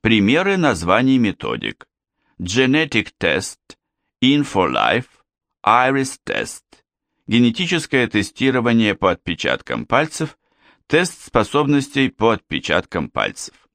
Примеры названий методик. Genetic Test, InfoLife, Iris Test, генетическое тестирование по отпечаткам пальцев, тест способностей по отпечаткам пальцев.